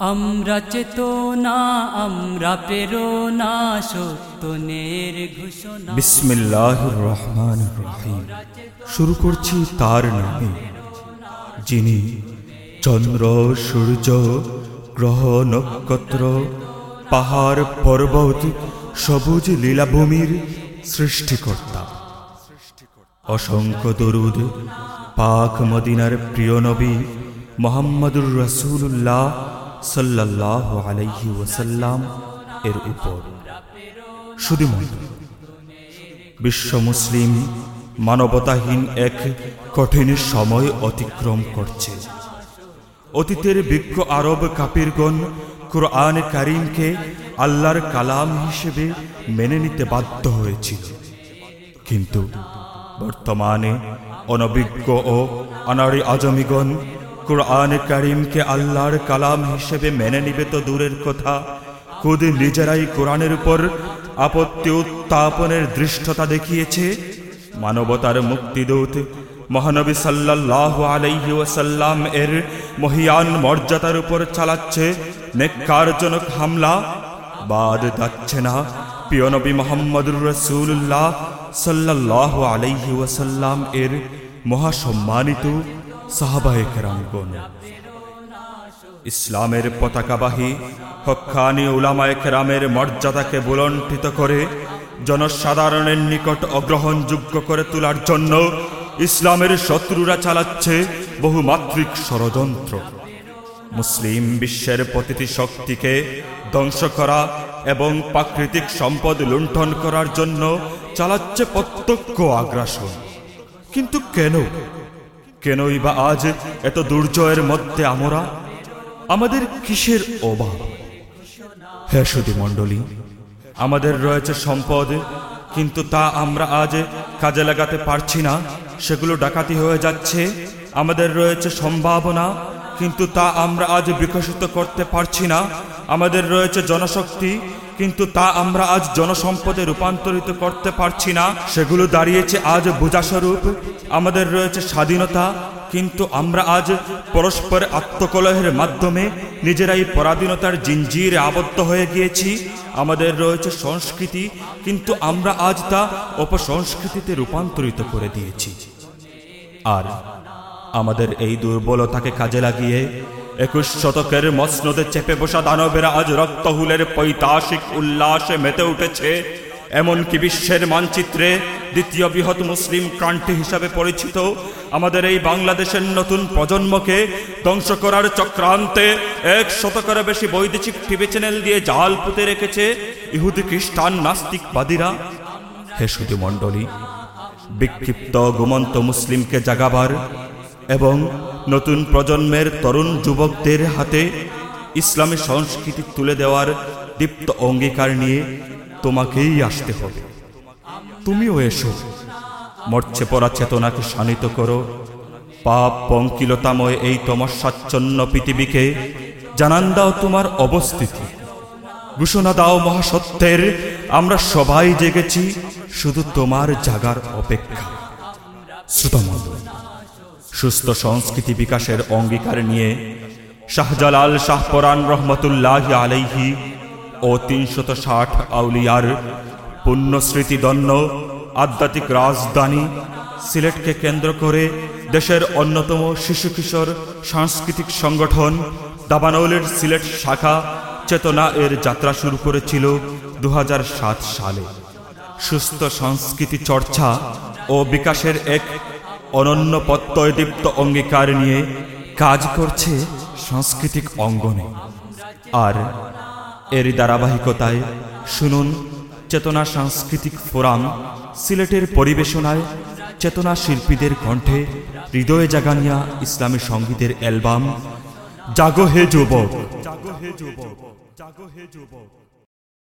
আমরা চেতনা, আমরা প্রেরণা, সত্যনের ঘোষণা। বিসমিল্লাহ রহমান রহিম। শুরু করছি তার নামে, যিনি চন্দ্র, সূর্য, গ্রহ, নক্ষত্র, পাহাড়, পর্বত, সবুজ লীলাভূমির সৃষ্টিকর্তা। অসংখ্য দরুদ, পাক মদিনার প্রিয় নবী মোহাম্মদুর রসুল্লাহ সাল্লাহ আলাইহি ওয়াসাল্লাম এর উপর। শুধুমাত্র বিশ্ব মুসলিম মানবতাহীন এক কঠিন সময় অতিক্রম করছে। অতীতের বিজ্ঞ আরব কাপিরগণ কোরআন কারিমকে আল্লাহর কালাম হিসেবে মেনে নিতে বাধ্য হয়েছিল। কিন্তু বর্তমানে অনভিজ্ঞ ও অনারি আজমিগণ কোরআন করিমকে আল্লাহর কালাম হিসেবে মেনে নিবে তো দূরের কথা। খুদ নিজেরাই কোরআনের উপর আপত্তি উত্থাপনের দৃষ্টতা দেখিয়েছে। মানবতার মুক্তিদূত মহানবী সাল্লাহ আলাইহি এর মহিয়ান মর্যাদার উপর চালাচ্ছে নেককারজনক হামলা। বাদ যাচ্ছে না প্রিয় নবী মোহাম্মদুর রসুল্লাহ সাল্লাহ আলাইহি ওয়াসাল্লাম এর মহাসম্মানিত ইসলামের পতাকাবাহী, হক্কানি উলামায়ে কেরামের মর্যাদাকে বুলণ্ঠিত করে, জনসাধারণের নিকট অগ্রহণযোগ্য করে তোলার জন্য ইসলামের শত্রুরা চালাচ্ছে বহুমাত্রিক ষড়যন্ত্র। মুসলিম বিশ্বের প্রতিটি শক্তিকে ধ্বংস করা এবং প্রাকৃতিক সম্পদ লুণ্ঠন করার জন্য চালাচ্ছে প্রত্যক্ষ আগ্রাসন। কিন্তু কেন? কেনই বা আজ এত দুর্জয়ের মধ্যে আমরা? আমাদের কিসের অভাব? হ্যাঁ মণ্ডলী, আমাদের রয়েছে সম্পদ, কিন্তু তা আমরা আজ কাজে লাগাতে পারছি না। সেগুলো ডাকাতি হয়ে যাচ্ছে, আমাদের রয়েছে সম্ভাবনা, কিন্তু তা আমরা আজ বিকশিত করতে পারছি না। আমাদের রয়েছে জনশক্তি, কিন্তু তা আমরা আজ জনসম্পদে রূপান্তরিত করতে পারছি না। সেগুলো দাঁড়িয়েছে আজ বোঝাস্বরূপ। আমাদের রয়েছে স্বাধীনতা, কিন্তু আমরা আজ পরস্পর আত্মকলহের মাধ্যমে নিজেরাই পরাধীনতার জিঞ্জিরে আবদ্ধ হয়ে গিয়েছি। আমাদের রয়েছে সংস্কৃতি, কিন্তু আমরা আজ তা অপসংস্কৃতিতে রূপান্তরিত করে দিয়েছি। আর আমাদের এই দুর্বলতাকে কাজে লাগিয়ে একুশ শতকের মসনদে চেপে বসা দানবেরা আজ রক্তহুলের পৈতাসিক উল্লাসে মেতে উঠেছে। এমনকি বিশ্বের মানচিত্রে দ্বিতীয় বৃহৎ মুসলিম ক্রান্তি হিসাবে পরিচিত আমাদের এই বাংলাদেশের নতুন প্রজন্মকে ধ্বংস করার চক্রান্তে এক শতকের বেশি বৈদেশিক টিভি চ্যানেল দিয়ে জাল পুঁতে রেখেছে ইহুদি খ্রিস্টান নাস্তিকবাদীরা। হে শুধু মণ্ডলী বিক্ষিপ্ত, ঘুমন্ত মুসলিমকে জাগাবার এবং নতুন প্রজন্মের তরুণ যুবকদের হাতে ইসলামী সংস্কৃতি তুলে দেওয়ার দীপ্ত অঙ্গীকার নিয়ে তোমাকেই আসতে হবে। তুমিও এসো। মরছে পড়া চেতনাকে শানিত করো। পাপ পঙ্কিলতাময় এই তমস্বাচ্ছন্ন পৃথিবীকে জানান দাও তোমার অবস্থিতি। ঘোষণা দাও মহাসত্যের, আমরা সবাই জেগেছি শুধু তোমার জাগার অপেক্ষা। শ্রোতামণ্ডল সুস্থ সংস্কৃতি বিকাশের অঙ্গীকার নিয়ে শাহজালাল শাহপরান রহমতুল্লাহ আলাইহি ও তিনশত ষাট আউলিয়ার পুণ্যস্মৃতিদন্য আধ্যাত্মিক রাজধানী সিলেটকে কেন্দ্র করে দেশের অন্যতম শিশু কিশোর সাংস্কৃতিক সংগঠন দাবানৌলের সিলেট শাখা চেতনা এর যাত্রা শুরু করেছিল দু হাজার সাত সালে। সুস্থ সংস্কৃতি চর্চা ও বিকাশের এক অনন্য প্রত্যয়দীপ্ত অঙ্গীকার নিয়ে কাজ করছে সাংস্কৃতিক অঙ্গনে। আর এর ধারাবাহিকতায় শুনুন চেতনা সাংস্কৃতিক ফোরাম সিলেটের পরিবেশনায় চেতনা শিল্পীদের কণ্ঠে হৃদয়ে জাগানিয়া ইসলামী সঙ্গীতের অ্যালবাম, জাগো হে যুবক, জাগো হে যুবক, জাগো হে যুবক।